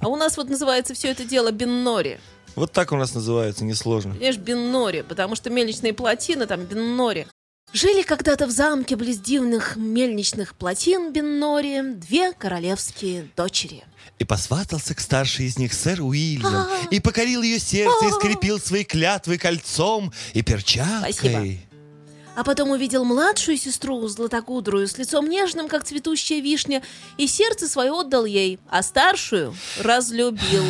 А у нас вот называется все это дело биннори. Вот так у нас называется, несложно. Понимаешь, биннори, потому что мельничные плотины там биннори. Жили когда-то в замке близ дивных мельничных плотин Беннори две королевские дочери. И посватался к старшей из них сэр Уильям, и покорил ее сердце, и скрепил свои клятвы кольцом и перчаткой. Спасибо. А потом увидел младшую сестру, златокудрую, с лицом нежным, как цветущая вишня, и сердце свое отдал ей, а старшую разлюбил.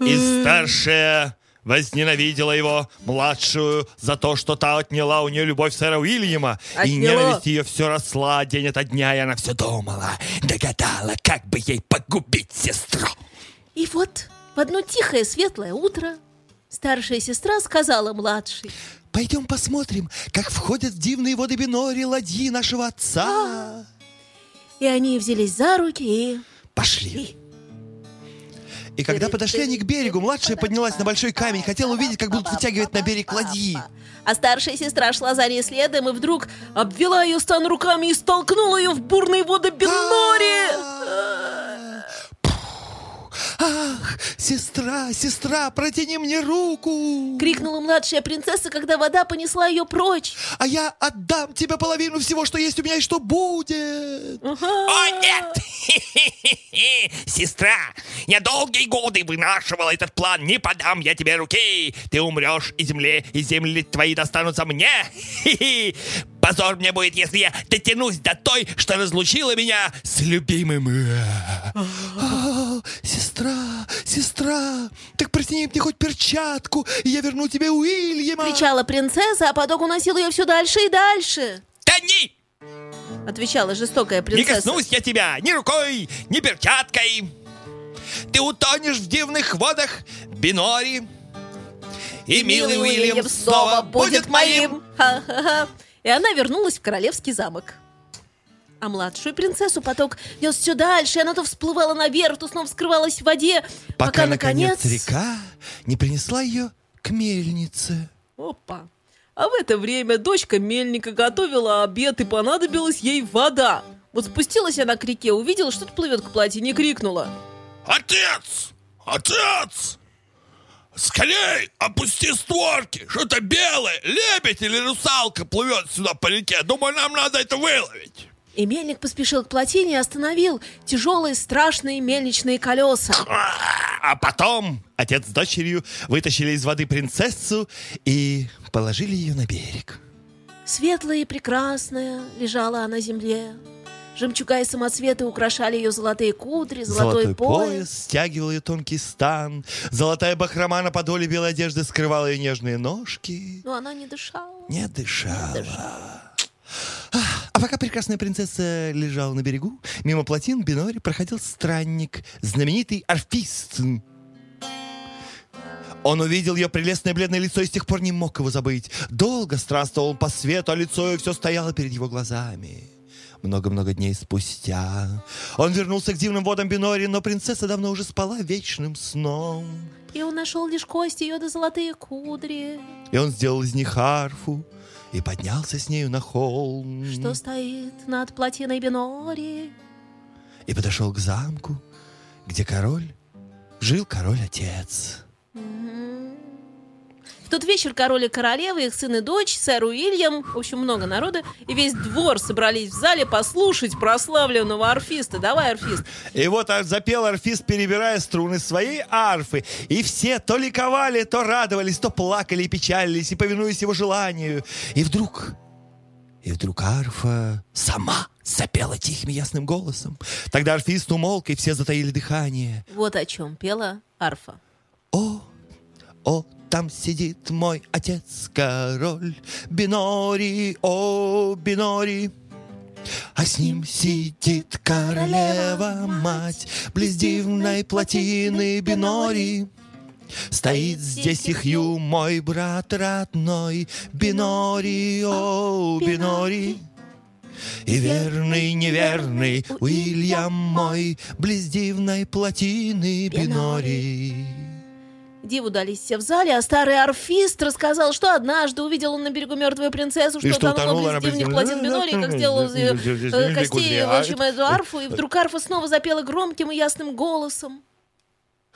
И старшая возненавидела его, младшую, за то, что та отняла у нее любовь сэра Уильяма. И Отняла. ненависть ее все росла день ото дня, и она все думала, догадала, как бы ей погубить сестру. И вот в одно тихое светлое утро старшая сестра сказала младшей, Пойдем посмотрим, как входят в дивные воды Бинори ладьи нашего отца. и они взялись за руки и... Пошли. И когда подошли они к берегу, младшая поднялась на большой камень, хотела увидеть, как будут вытягивать на берег ладьи. А старшая сестра шла за ней следом и вдруг обвела ее стан руками и столкнула ее в бурные воды Беннори. Ах, сестра, сестра, протяни мне руку, Крикнула младшая принцесса, когда вода понесла ее прочь. а я отдам тебе половину всего, что есть у меня и что будет. О, нет! Сестра, я долгие годы вынашивал этот план. Не подам я тебе руки. Ты умрешь, и земле, и земли твои достанутся мне. Позор мне будет, если я дотянусь до той, что разлучила меня с любимым. А, сестра, сестра, так протяни мне хоть перчатку, и я верну тебе Уильяма. Кричала принцесса, а поток уносил ее все дальше и дальше. Тони! Отвечала жестокая Не принцесса. коснусь я тебя ни рукой, ни перчаткой. Ты утонешь в дивных водах Бинори. И милый Уильям снова будет моим. Ха-ха-ха. И она вернулась в королевский замок. А младшую принцессу поток нес все дальше, и она то всплывала наверх, то снова скрывалась в воде, Пока, наконец, река не принесла ее к мельнице. Опа. А в это время дочка мельника готовила обед, и понадобилась ей вода. Вот спустилась она к реке, увидела, что-то плывет к платье, и крикнула. Отец! Отец! Скорей, опусти створки! Что-то белое, лебедь или русалка плывет сюда по реке. Думаю, нам надо это выловить. И мельник поспешил к плотине и остановил тяжелые страшные мельничные колеса. А потом отец с дочерью вытащили из воды принцессу и положили ее на берег. Светлая и прекрасная лежала она на земле. Жемчуга и самоцветы украшали ее золотые кудри, золотой, пояс. стягивал ее тонкий стан. Золотая бахрома на подоле белой одежды скрывала ее нежные ножки. Но она не дышала. Не дышала. А пока прекрасная принцесса лежала на берегу, мимо плотин Бинори проходил странник, знаменитый арфист. Он увидел ее прелестное бледное лицо и с тех пор не мог его забыть. Долго странствовал он по свету, а лицо ее все стояло перед его глазами. Много-много дней спустя он вернулся к дивным водам Бинори, но принцесса давно уже спала вечным сном. И он нашел лишь кости ее да золотые кудри, И он сделал из них арфу и поднялся с нею на холм. что стоит над плотиной Бенори. и подошел к замку, где король жил король-отец. Тот вечер король и королева, их сын и дочь, сэр Уильям, в общем, много народа, и весь двор собрались в зале послушать прославленного арфиста. Давай, арфист. И вот запел арфист, перебирая струны своей арфы. И все то ликовали, то радовались, то плакали и печалились, и повинуясь его желанию. И вдруг, и вдруг арфа сама запела тихим ясным голосом. Тогда арфист умолк, и все затаили дыхание. Вот о чем пела арфа. О, о, там сидит мой отец, король Бинори, о, Бинори. А с ним сидит королева мать Близ дивной плотины Бинори. Стоит здесь и Хью, мой брат родной, Бинори, о, Бинори. И верный, неверный Уильям мой, Близ дивной плотины Бинори. Диву дались все в зале, а старый арфист рассказал, что однажды увидел он на берегу мертвую принцессу, что что утонула близ дивных плотин Бенори, как сделал из э, костей, в общем, эту арфу, и Ой. вдруг арфа снова запела громким и ясным голосом.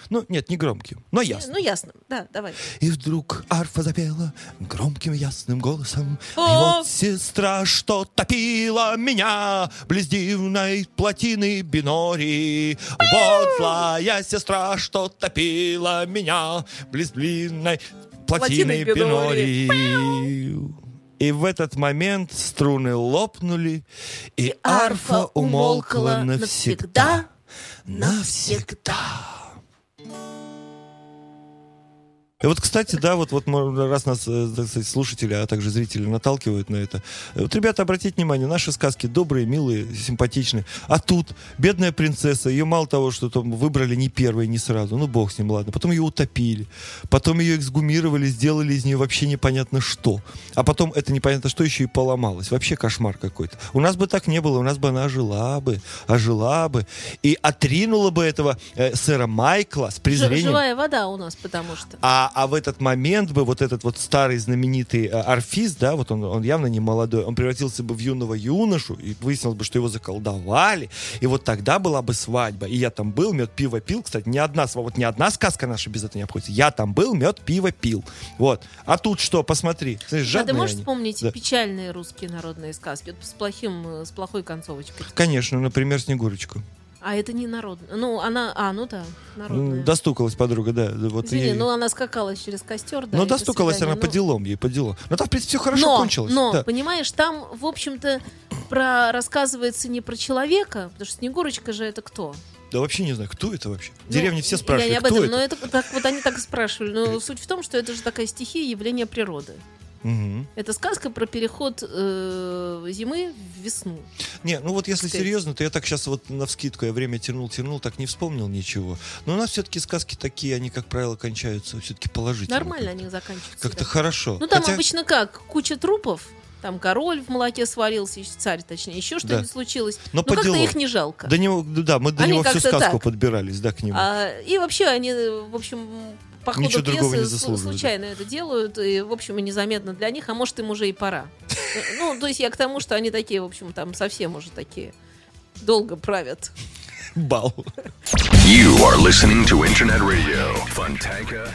Ну, нет, не громким, но ясным. Ну, ясно. Да, давай. И вдруг арфа запела громким ясным голосом. И О! вот сестра, что топила меня близ дивной плотины Бинори. Вот злая сестра, что топила меня близ длинной плотины Плотины Бинори. Бинори. И в этот момент струны лопнули, и арфа умолкла навсегда. Навсегда. И вот, кстати, да, вот, вот раз нас, э, так сказать, слушатели, а также зрители наталкивают на это. э, Вот, ребята, обратите внимание, наши сказки добрые, милые, симпатичные. А тут бедная принцесса, ее мало того, что там выбрали не первой, не сразу, ну бог с ним, ладно. Потом ее утопили, потом ее эксгумировали, сделали из нее вообще непонятно что. А потом это непонятно что еще и поломалось. Вообще кошмар какой-то. У нас бы так не было, у нас бы она жила бы, ожила бы и отринула бы этого э, сэра Майкла с презрением. живая вода у нас, потому что. А, а в этот момент бы вот этот вот старый знаменитый э, орфист, да, вот он, он явно не молодой, он превратился бы в юного юношу, и выяснилось бы, что его заколдовали, и вот тогда была бы свадьба. И я там был, мед, пиво пил, кстати, ни одна, вот ни одна сказка наша без этого не обходится. Я там был, мед, пиво пил. Вот. А тут что, посмотри. Смотри, А ты можешь они. вспомнить Да. печальные русские народные сказки? Вот с плохим, э, с плохой концовочкой. Конечно, например, Снегурочку. А это не народная. Ну, она. А, ну да, М, народная. Достукалась подруга, да. Вот Извини, ей- ну она скакала через костер, да. До достукалась свидания. она по Ну, делам ей, по делам. Но там, в принципе, все хорошо но, кончилось. Но, Да. понимаешь, там, в общем-то, про рассказывается не про человека, потому что Снегурочка же это кто? Да вообще не знаю, кто это вообще. Ну, деревне все я спрашивают, не об кто этом, это. но это так, вот они так и спрашивали. Но суть в том, что это же такая стихия явления природы. Мгм. Это сказка про переход э, зимы в весну. Не, ну вот если Сказать. серьезно, то я так сейчас вот на вскидку, я время тянул, тянул, так не вспомнил ничего. Но у нас все-таки сказки такие, они, как правило, кончаются все-таки положительно. Нормально они заканчиваются. Как-то да. хорошо. Ну там Хотя- обычно как? Куча трупов. Там король в молоке сварился, царь, точнее, еще что-нибудь Да. случилось. Но Но по как-то делу. их не жалко. До него, да, мы до Они него всю сказку так. подбирались, да, к нему. А, и вообще они, в общем, по ходу Ничего другого не пьесы случайно это делают, и, в общем, и незаметно для них, а может, им уже и пора. Ну, то есть я к тому, что они такие, в общем, там совсем уже такие долго правят. Бал. You are listening to Internet Radio. Funtanka